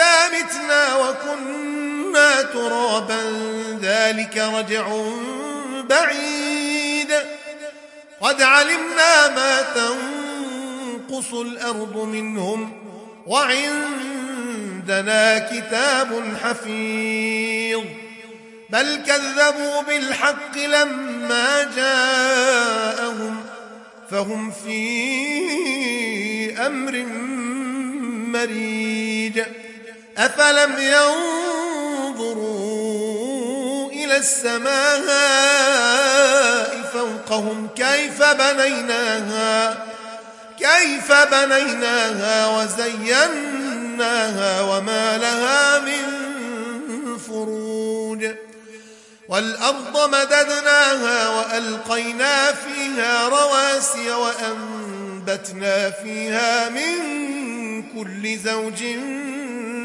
أإذا متنا وكنا ترابا ذلك رجع بعيد. قد علمنا ما تنقص الأرض منهم وعندنا كتاب حفيظ. بل كذبوا بالحق لما جاءهم فهم في أمر مريج. أفلم ينظروا إلى السماء فوقهم كيف بنيناها كيف بنيناها وزيناها وما لها من فروج. والأرض مددناها وألقينا فيها رواسي وأنبتنا فيها من كل زوج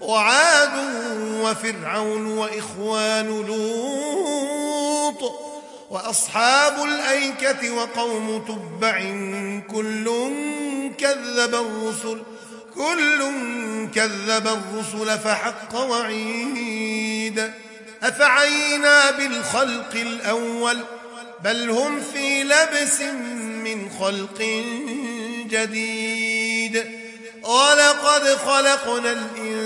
وعاد وفرعون وإخوان لوط وأصحاب الأيكة وقوم تبع كل كذب الرسل كل كذب الرسل فحق وعيد أفعينا بالخلق الأول بل هم في لبس من خلق جديد ولقد خلقنا الإنسان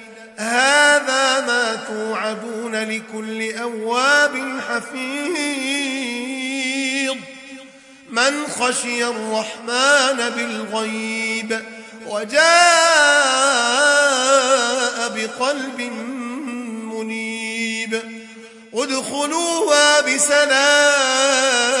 هذا ما توعدون لكل أواب حفيظ. من خشي الرحمن بالغيب وجاء بقلب منيب. ادخلوها بسلام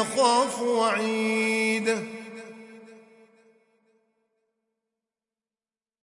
يخاف وعيده